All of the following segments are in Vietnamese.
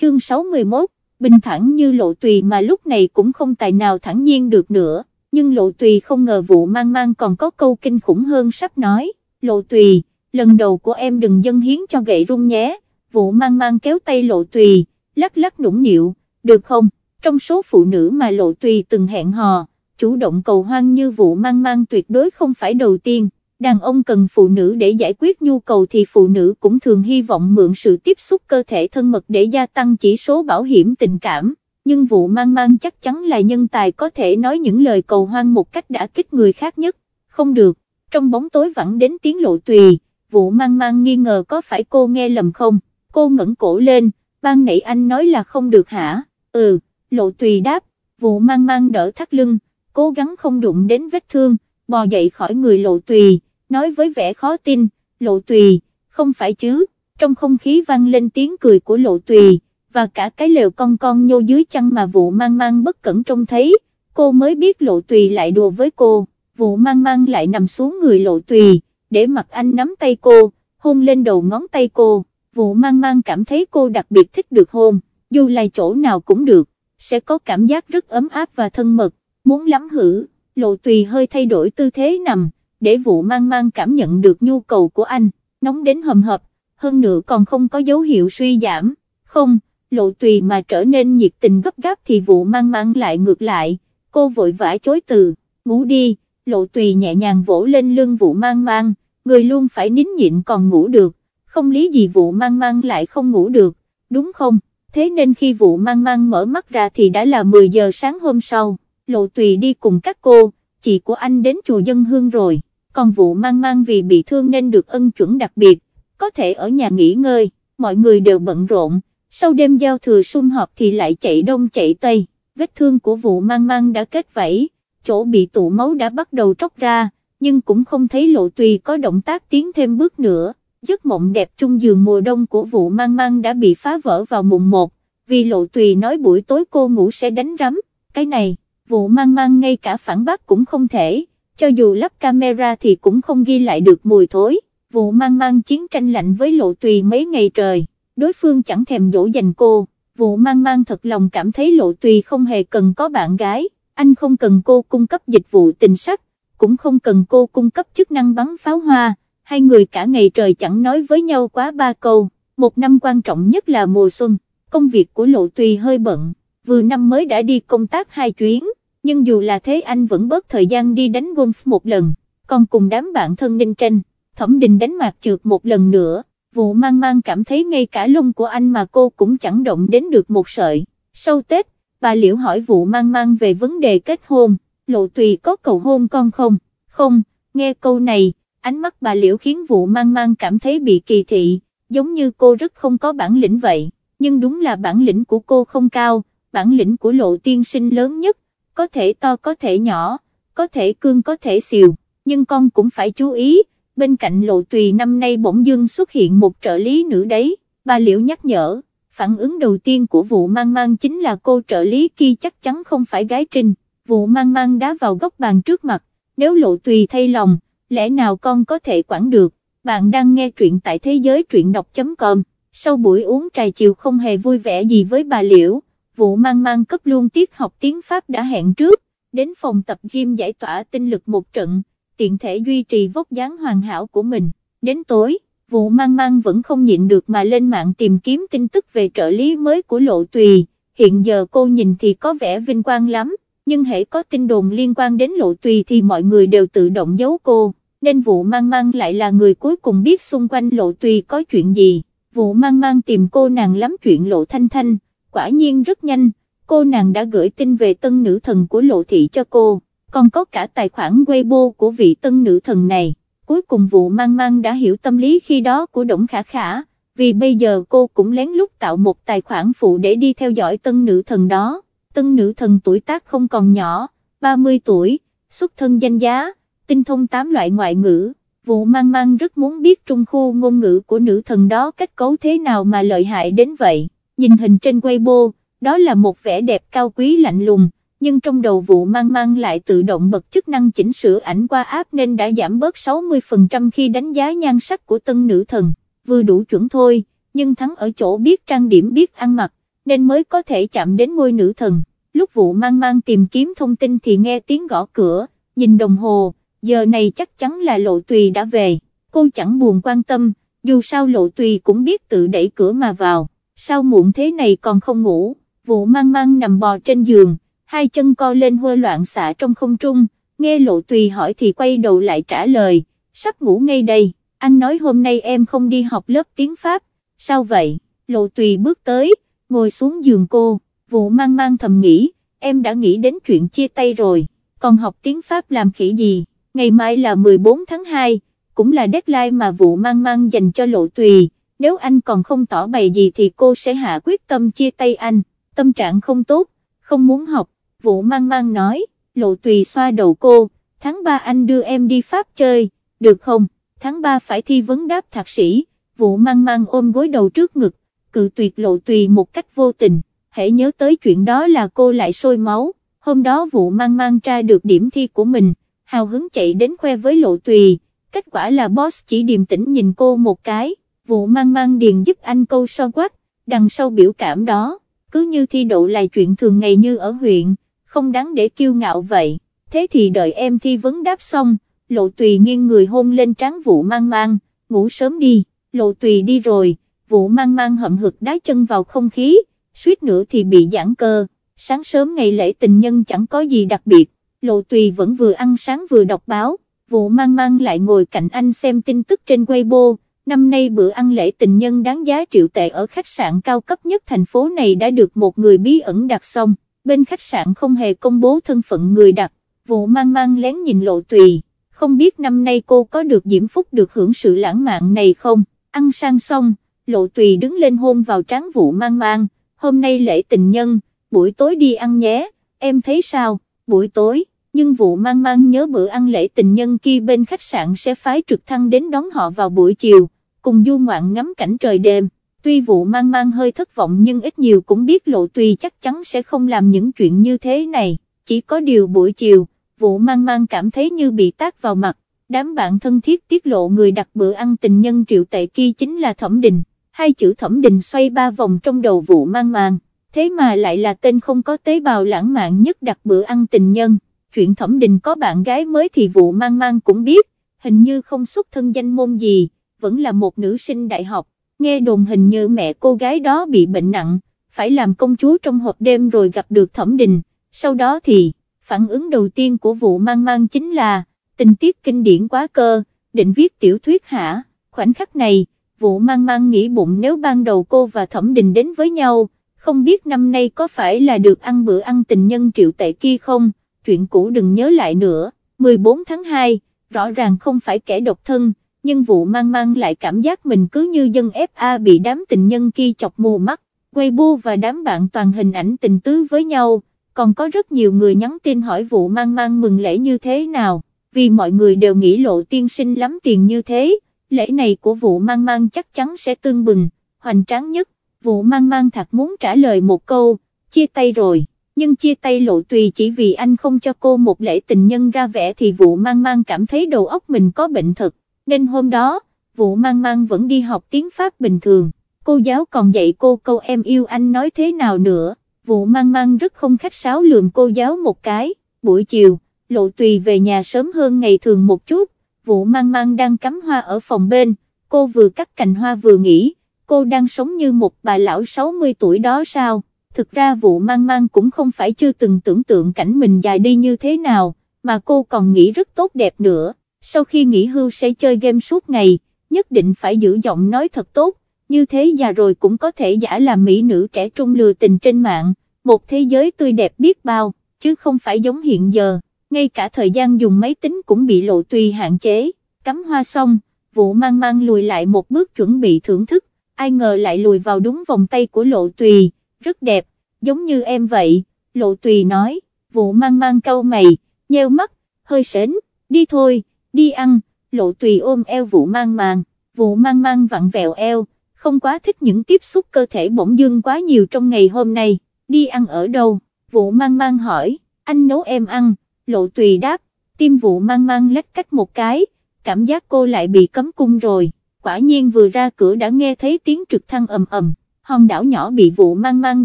chương 61, bình thẳng như lộ tùy mà lúc này cũng không tài nào thẳng nhiên được nữa, nhưng lộ tùy không ngờ vụ mang mang còn có câu kinh khủng hơn sắp nói, lộ tùy, lần đầu của em đừng dâng hiến cho gậy rung nhé, vụ mang mang kéo tay lộ tùy, lắc lắc nũng nịu, được không, trong số phụ nữ mà lộ tùy từng hẹn hò, chủ động cầu hoang như vụ mang mang tuyệt đối không phải đầu tiên, đàn ông cần phụ nữ để giải quyết nhu cầu thì phụ nữ cũng thường hy vọng mượn sự tiếp xúc cơ thể thân mật để gia tăng chỉ số bảo hiểm tình cảm, nhưng vụ mang mang chắc chắn là nhân tài có thể nói những lời cầu hoang một cách đã kích người khác nhất, không được, trong bóng tối vẫn đến tiếng lộ tùy, vụ mang mang nghi ngờ có phải cô nghe lầm không, cô ngẩng cổ lên, ban nãy anh nói là không được hả, ừ, lộ tùy đáp, vụ mang mang đỡ thắt lưng, cố gắng không đụng đến vết thương, bò dậy khỏi người lộ tùy, nói với vẻ khó tin, lộ tùy, không phải chứ, trong không khí vang lên tiếng cười của lộ tùy, và cả cái lều con con nhô dưới chăn mà vụ mang mang bất cẩn trông thấy, cô mới biết lộ tùy lại đùa với cô, vụ mang mang lại nằm xuống người lộ tùy, để mặt anh nắm tay cô, hôn lên đầu ngón tay cô, vụ mang mang cảm thấy cô đặc biệt thích được hôn, dù là chỗ nào cũng được, sẽ có cảm giác rất ấm áp và thân mật, muốn lắm hử, lộ tùy hơi thay đổi tư thế nằm, để vụ mang mang cảm nhận được nhu cầu của anh, nóng đến hầm hập, hơn nữa còn không có dấu hiệu suy giảm, không, lộ tùy mà trở nên nhiệt tình gấp gáp thì vụ mang mang lại ngược lại, cô vội vã chối từ, ngủ đi, lộ tùy nhẹ nhàng vỗ lên lưng vụ mang mang, người luôn phải nín nhịn còn ngủ được, không lý gì vụ mang mang lại không ngủ được, đúng không, thế nên khi vụ mang mang mở mắt ra thì đã là 10 giờ sáng hôm sau, lộ tùy đi cùng các cô, chị của anh đến chùa dân hương rồi. Còn vụ mang mang vì bị thương nên được ân chuẩn đặc biệt, có thể ở nhà nghỉ ngơi, mọi người đều bận rộn, sau đêm giao thừa sum họp thì lại chạy đông chạy tây, vết thương của vụ mang mang đã kết vảy, chỗ bị tụ máu đã bắt đầu tróc ra, nhưng cũng không thấy lộ tùy có động tác tiến thêm bước nữa, giấc mộng đẹp chung giường mùa đông của vụ mang mang đã bị phá vỡ vào mùng 1, vì lộ tùy nói buổi tối cô ngủ sẽ đánh rắm, cái này, vụ mang mang ngay cả phản bác cũng không thể cho dù lắp camera thì cũng không ghi lại được mùi thối, vụ mang mang chiến tranh lạnh với lộ tùy mấy ngày trời, đối phương chẳng thèm dỗ dành cô, vụ mang mang thật lòng cảm thấy lộ tùy không hề cần có bạn gái, anh không cần cô cung cấp dịch vụ tình sắc, cũng không cần cô cung cấp chức năng bắn pháo hoa, hai người cả ngày trời chẳng nói với nhau quá ba câu, một năm quan trọng nhất là mùa xuân, công việc của lộ tùy hơi bận, vừa năm mới đã đi công tác hai chuyến nhưng dù là thế anh vẫn bớt thời gian đi đánh golf một lần, còn cùng đám bạn thân Ninh Tranh, thẩm đình đánh mạc trượt một lần nữa, vụ mang mang cảm thấy ngay cả lông của anh mà cô cũng chẳng động đến được một sợi. Sau Tết, bà Liễu hỏi vụ mang mang về vấn đề kết hôn, lộ tùy có cầu hôn con không? Không, nghe câu này, ánh mắt bà Liễu khiến vụ mang mang cảm thấy bị kỳ thị, giống như cô rất không có bản lĩnh vậy, nhưng đúng là bản lĩnh của cô không cao, bản lĩnh của lộ tiên sinh lớn nhất có thể to có thể nhỏ, có thể cương có thể xìu, nhưng con cũng phải chú ý, bên cạnh lộ tùy năm nay bỗng dưng xuất hiện một trợ lý nữ đấy, bà Liễu nhắc nhở, phản ứng đầu tiên của vụ mang mang chính là cô trợ lý kia chắc chắn không phải gái trinh, vụ mang mang đá vào góc bàn trước mặt, nếu lộ tùy thay lòng, lẽ nào con có thể quản được, bạn đang nghe truyện tại thế giới truyện đọc.com, sau buổi uống trà chiều không hề vui vẻ gì với bà Liễu vụ mang mang cấp luôn tiết học tiếng Pháp đã hẹn trước, đến phòng tập gym giải tỏa tinh lực một trận, tiện thể duy trì vóc dáng hoàn hảo của mình, đến tối, vụ mang mang vẫn không nhịn được mà lên mạng tìm kiếm tin tức về trợ lý mới của lộ tùy, hiện giờ cô nhìn thì có vẻ vinh quang lắm, nhưng hãy có tin đồn liên quan đến lộ tùy thì mọi người đều tự động giấu cô, nên vụ mang mang lại là người cuối cùng biết xung quanh lộ tùy có chuyện gì, vụ mang mang tìm cô nàng lắm chuyện lộ thanh thanh, quả nhiên rất nhanh, cô nàng đã gửi tin về tân nữ thần của lộ thị cho cô, còn có cả tài khoản Weibo của vị tân nữ thần này. Cuối cùng vụ mang mang đã hiểu tâm lý khi đó của Đổng Khả Khả, vì bây giờ cô cũng lén lút tạo một tài khoản phụ để đi theo dõi tân nữ thần đó. Tân nữ thần tuổi tác không còn nhỏ, 30 tuổi, xuất thân danh giá, tinh thông 8 loại ngoại ngữ. Vụ mang mang rất muốn biết trung khu ngôn ngữ của nữ thần đó kết cấu thế nào mà lợi hại đến vậy nhìn hình trên Weibo, đó là một vẻ đẹp cao quý lạnh lùng, nhưng trong đầu vụ mang mang lại tự động bật chức năng chỉnh sửa ảnh qua app nên đã giảm bớt 60% khi đánh giá nhan sắc của tân nữ thần, vừa đủ chuẩn thôi, nhưng thắng ở chỗ biết trang điểm biết ăn mặc, nên mới có thể chạm đến ngôi nữ thần. Lúc vụ mang mang tìm kiếm thông tin thì nghe tiếng gõ cửa, nhìn đồng hồ, giờ này chắc chắn là lộ tùy đã về, cô chẳng buồn quan tâm, dù sao lộ tùy cũng biết tự đẩy cửa mà vào, sao muộn thế này còn không ngủ, vụ mang mang nằm bò trên giường, hai chân co lên hơ loạn xạ trong không trung, nghe lộ tùy hỏi thì quay đầu lại trả lời, sắp ngủ ngay đây, anh nói hôm nay em không đi học lớp tiếng Pháp, sao vậy, lộ tùy bước tới, ngồi xuống giường cô, vụ mang mang thầm nghĩ, em đã nghĩ đến chuyện chia tay rồi, còn học tiếng Pháp làm khỉ gì, ngày mai là 14 tháng 2, cũng là deadline mà vụ mang mang dành cho lộ tùy, nếu anh còn không tỏ bày gì thì cô sẽ hạ quyết tâm chia tay anh, tâm trạng không tốt, không muốn học, vụ mang mang nói, lộ tùy xoa đầu cô, tháng 3 anh đưa em đi Pháp chơi, được không, tháng 3 phải thi vấn đáp thạc sĩ, vụ mang mang ôm gối đầu trước ngực, cự tuyệt lộ tùy một cách vô tình, hãy nhớ tới chuyện đó là cô lại sôi máu, hôm đó vụ mang mang tra được điểm thi của mình, hào hứng chạy đến khoe với lộ tùy, kết quả là boss chỉ điềm tĩnh nhìn cô một cái, vụ mang mang điền giúp anh câu so quát, đằng sau biểu cảm đó, cứ như thi đậu là chuyện thường ngày như ở huyện, không đáng để kiêu ngạo vậy, thế thì đợi em thi vấn đáp xong, lộ tùy nghiêng người hôn lên trán vụ mang mang, ngủ sớm đi, lộ tùy đi rồi, vụ mang mang hậm hực đá chân vào không khí, suýt nữa thì bị giãn cơ, sáng sớm ngày lễ tình nhân chẳng có gì đặc biệt, lộ tùy vẫn vừa ăn sáng vừa đọc báo, vụ mang mang lại ngồi cạnh anh xem tin tức trên Weibo, năm nay bữa ăn lễ tình nhân đáng giá triệu tệ ở khách sạn cao cấp nhất thành phố này đã được một người bí ẩn đặt xong, bên khách sạn không hề công bố thân phận người đặt, vụ mang mang lén nhìn lộ tùy, không biết năm nay cô có được diễm phúc được hưởng sự lãng mạn này không, ăn sang xong, lộ tùy đứng lên hôn vào trán vụ mang mang, hôm nay lễ tình nhân, buổi tối đi ăn nhé, em thấy sao, buổi tối nhưng vụ mang mang nhớ bữa ăn lễ tình nhân kia bên khách sạn sẽ phái trực thăng đến đón họ vào buổi chiều, cùng du ngoạn ngắm cảnh trời đêm. Tuy vụ mang mang hơi thất vọng nhưng ít nhiều cũng biết lộ tùy chắc chắn sẽ không làm những chuyện như thế này, chỉ có điều buổi chiều, vụ mang mang cảm thấy như bị tác vào mặt, đám bạn thân thiết tiết lộ người đặt bữa ăn tình nhân triệu tệ kia chính là Thẩm Đình, hai chữ Thẩm Đình xoay ba vòng trong đầu vụ mang mang, thế mà lại là tên không có tế bào lãng mạn nhất đặt bữa ăn tình nhân. Chuyện thẩm đình có bạn gái mới thì vụ mang mang cũng biết, hình như không xuất thân danh môn gì, vẫn là một nữ sinh đại học, nghe đồn hình như mẹ cô gái đó bị bệnh nặng, phải làm công chúa trong hộp đêm rồi gặp được thẩm đình, sau đó thì, phản ứng đầu tiên của vụ mang mang chính là, tình tiết kinh điển quá cơ, định viết tiểu thuyết hả, khoảnh khắc này, vụ mang mang nghĩ bụng nếu ban đầu cô và thẩm đình đến với nhau, không biết năm nay có phải là được ăn bữa ăn tình nhân triệu tệ kia không, chuyện cũ đừng nhớ lại nữa, 14 tháng 2, rõ ràng không phải kẻ độc thân, nhưng vụ mang mang lại cảm giác mình cứ như dân FA bị đám tình nhân kia chọc mù mắt, Weibo và đám bạn toàn hình ảnh tình tứ với nhau, còn có rất nhiều người nhắn tin hỏi vụ mang mang mừng lễ như thế nào, vì mọi người đều nghĩ lộ tiên sinh lắm tiền như thế, lễ này của vụ mang mang chắc chắn sẽ tương bừng, hoành tráng nhất, vụ mang mang thật muốn trả lời một câu, chia tay rồi. Nhưng chia tay lộ tùy chỉ vì anh không cho cô một lễ tình nhân ra vẻ thì vụ mang mang cảm thấy đầu óc mình có bệnh thật, nên hôm đó, vụ mang mang vẫn đi học tiếng Pháp bình thường, cô giáo còn dạy cô câu em yêu anh nói thế nào nữa, vụ mang mang rất không khách sáo lườm cô giáo một cái, buổi chiều, lộ tùy về nhà sớm hơn ngày thường một chút, vụ mang mang đang cắm hoa ở phòng bên, cô vừa cắt cành hoa vừa nghĩ, cô đang sống như một bà lão 60 tuổi đó sao? thực ra vụ mang mang cũng không phải chưa từng tưởng tượng cảnh mình dài đi như thế nào, mà cô còn nghĩ rất tốt đẹp nữa, sau khi nghỉ hưu sẽ chơi game suốt ngày, nhất định phải giữ giọng nói thật tốt, như thế già rồi cũng có thể giả làm mỹ nữ trẻ trung lừa tình trên mạng, một thế giới tươi đẹp biết bao, chứ không phải giống hiện giờ, ngay cả thời gian dùng máy tính cũng bị lộ tùy hạn chế, cắm hoa xong, vụ mang mang lùi lại một bước chuẩn bị thưởng thức, ai ngờ lại lùi vào đúng vòng tay của lộ tùy rất đẹp, giống như em vậy, lộ tùy nói, vụ mang mang câu mày, nheo mắt, hơi sến, đi thôi, đi ăn, lộ tùy ôm eo vụ mang mang, vụ mang mang vặn vẹo eo, không quá thích những tiếp xúc cơ thể bỗng dưng quá nhiều trong ngày hôm nay, đi ăn ở đâu, vụ mang mang hỏi, anh nấu em ăn, lộ tùy đáp, tim vụ mang mang lách cách một cái, cảm giác cô lại bị cấm cung rồi, quả nhiên vừa ra cửa đã nghe thấy tiếng trực thăng ầm ầm. Hòn đảo nhỏ bị vụ mang mang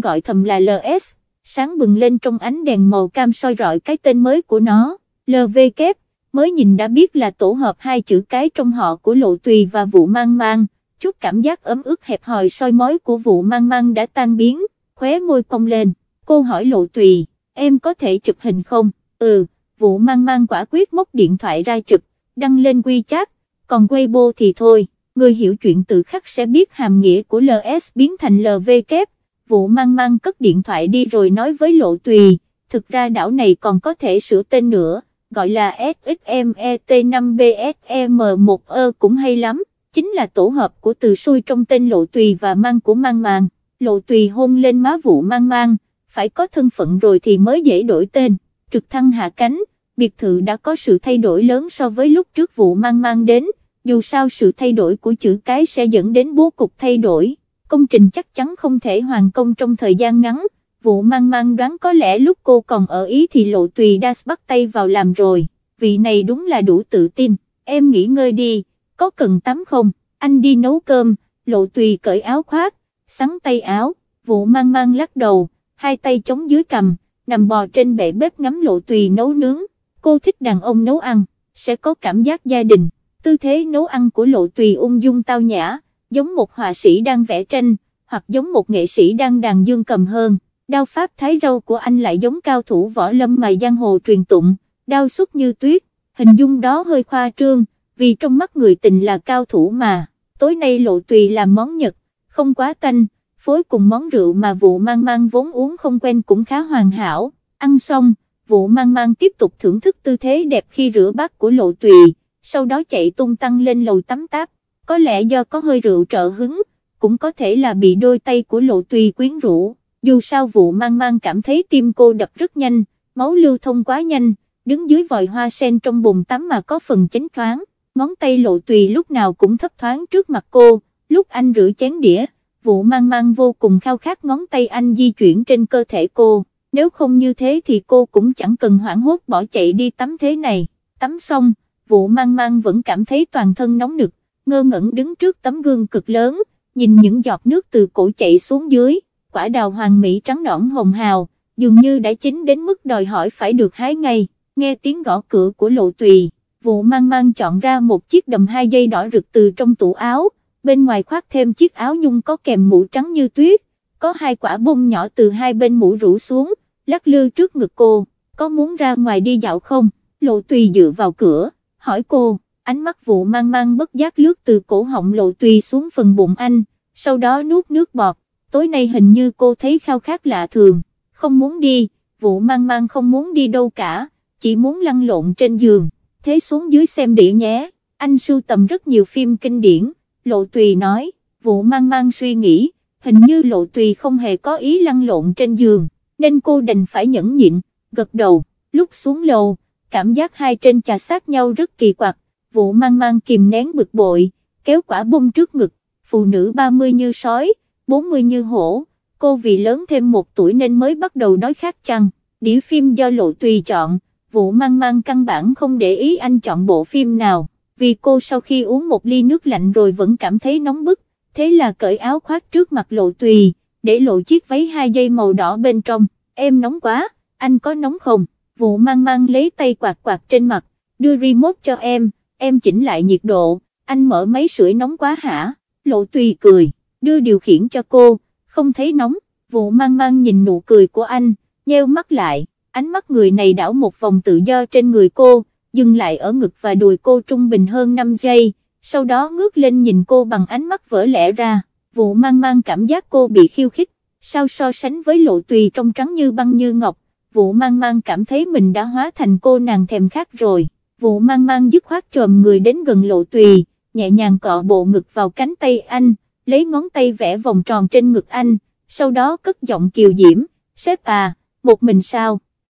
gọi thầm là LS, sáng bừng lên trong ánh đèn màu cam soi rọi cái tên mới của nó, LV kép, mới nhìn đã biết là tổ hợp hai chữ cái trong họ của lộ tùy và vụ mang mang, chút cảm giác ấm ức hẹp hòi soi mói của vụ mang mang đã tan biến, khóe môi cong lên, cô hỏi lộ tùy, em có thể chụp hình không, ừ, vụ mang mang quả quyết móc điện thoại ra chụp, đăng lên WeChat, còn Weibo thì thôi, người hiểu chuyện tự khắc sẽ biết hàm nghĩa của LS biến thành LV kép, vụ mang mang cất điện thoại đi rồi nói với lộ tùy, thực ra đảo này còn có thể sửa tên nữa, gọi là SXMET5BSEM1E e cũng hay lắm, chính là tổ hợp của từ xui trong tên lộ tùy và mang của mang mang, lộ tùy hôn lên má vụ mang mang, phải có thân phận rồi thì mới dễ đổi tên, trực thăng hạ cánh, biệt thự đã có sự thay đổi lớn so với lúc trước vụ mang mang đến, dù sao sự thay đổi của chữ cái sẽ dẫn đến bố cục thay đổi, công trình chắc chắn không thể hoàn công trong thời gian ngắn, vụ mang mang đoán có lẽ lúc cô còn ở Ý thì lộ tùy đã bắt tay vào làm rồi, vị này đúng là đủ tự tin, em nghỉ ngơi đi, có cần tắm không, anh đi nấu cơm, lộ tùy cởi áo khoác, sắn tay áo, vụ mang mang lắc đầu, hai tay chống dưới cầm, nằm bò trên bệ bếp ngắm lộ tùy nấu nướng, cô thích đàn ông nấu ăn, sẽ có cảm giác gia đình, tư thế nấu ăn của lộ tùy ung dung tao nhã, giống một họa sĩ đang vẽ tranh, hoặc giống một nghệ sĩ đang đàn dương cầm hơn, đao pháp thái râu của anh lại giống cao thủ võ lâm mà giang hồ truyền tụng, đao xuất như tuyết, hình dung đó hơi khoa trương, vì trong mắt người tình là cao thủ mà, tối nay lộ tùy làm món Nhật, không quá tanh, phối cùng món rượu mà vụ mang mang vốn uống không quen cũng khá hoàn hảo, ăn xong, vụ mang mang tiếp tục thưởng thức tư thế đẹp khi rửa bát của lộ tùy, sau đó chạy tung tăng lên lầu tắm táp, có lẽ do có hơi rượu trợ hứng, cũng có thể là bị đôi tay của lộ tùy quyến rũ, dù sao vụ mang mang cảm thấy tim cô đập rất nhanh, máu lưu thông quá nhanh, đứng dưới vòi hoa sen trong bồn tắm mà có phần chánh thoáng, ngón tay lộ tùy lúc nào cũng thấp thoáng trước mặt cô, lúc anh rửa chén đĩa vụ mang mang vô cùng khao khát ngón tay anh di chuyển trên cơ thể cô, nếu không như thế thì cô cũng chẳng cần hoảng hốt bỏ chạy đi tắm thế này, tắm xong, vụ mang mang vẫn cảm thấy toàn thân nóng nực, ngơ ngẩn đứng trước tấm gương cực lớn, nhìn những giọt nước từ cổ chạy xuống dưới, quả đào hoàng mỹ trắng nõn hồng hào, dường như đã chín đến mức đòi hỏi phải được hái ngay, nghe tiếng gõ cửa của lộ tùy, vụ mang mang chọn ra một chiếc đầm hai dây đỏ rực từ trong tủ áo, bên ngoài khoác thêm chiếc áo nhung có kèm mũ trắng như tuyết, có hai quả bông nhỏ từ hai bên mũ rủ xuống, lắc lư trước ngực cô, có muốn ra ngoài đi dạo không, lộ tùy dựa vào cửa, hỏi cô, ánh mắt vụ mang mang bất giác lướt từ cổ họng lộ tùy xuống phần bụng anh, sau đó nuốt nước bọt, tối nay hình như cô thấy khao khát lạ thường, không muốn đi, vụ mang mang không muốn đi đâu cả, chỉ muốn lăn lộn trên giường, thế xuống dưới xem đĩa nhé, anh sưu tầm rất nhiều phim kinh điển Lộ Tùy nói, vụ mang mang suy nghĩ, hình như Lộ Tùy không hề có ý lăn lộn trên giường, nên cô đành phải nhẫn nhịn, gật đầu, lúc xuống lầu, cảm giác hai trên chà sát nhau rất kỳ quặc, vụ mang mang kìm nén bực bội, kéo quả bông trước ngực, phụ nữ 30 như sói, 40 như hổ, cô vì lớn thêm một tuổi nên mới bắt đầu nói khác chăng, đĩa phim do Lộ Tùy chọn, vụ mang mang căn bản không để ý anh chọn bộ phim nào. Vì cô sau khi uống một ly nước lạnh rồi vẫn cảm thấy nóng bức, thế là cởi áo khoác trước mặt lộ tùy, để lộ chiếc váy hai dây màu đỏ bên trong, em nóng quá, anh có nóng không, vụ mang mang lấy tay quạt quạt trên mặt, đưa remote cho em, em chỉnh lại nhiệt độ, anh mở máy sưởi nóng quá hả, lộ tùy cười, đưa điều khiển cho cô, không thấy nóng, vụ mang mang nhìn nụ cười của anh, nheo mắt lại, ánh mắt người này đảo một vòng tự do trên người cô, dừng lại ở ngực và đùi cô trung bình hơn 5 giây, sau đó ngước lên nhìn cô bằng ánh mắt vỡ lẽ ra, vụ mang mang cảm giác cô bị khiêu khích, sao so sánh với lộ tùy trong trắng như băng như ngọc, vụ mang mang cảm thấy mình đã hóa thành cô nàng thèm khát rồi, vụ mang mang dứt khoát trồm người đến gần lộ tùy, nhẹ nhàng cọ bộ ngực vào cánh tay anh, lấy ngón tay vẽ vòng tròn trên ngực anh, sau đó cất giọng kiều diễm, sếp à, một mình sao?